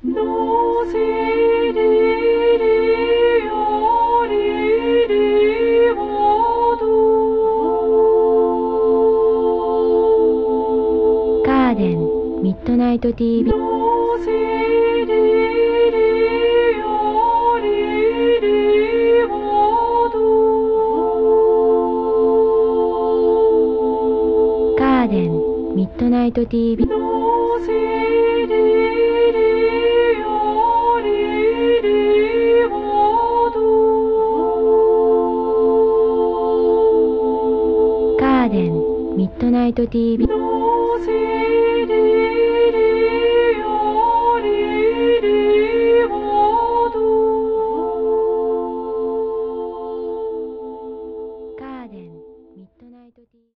ミッドナイト TV ガーデンミッドナイト TV ーデンミッドナイト TV ドシリ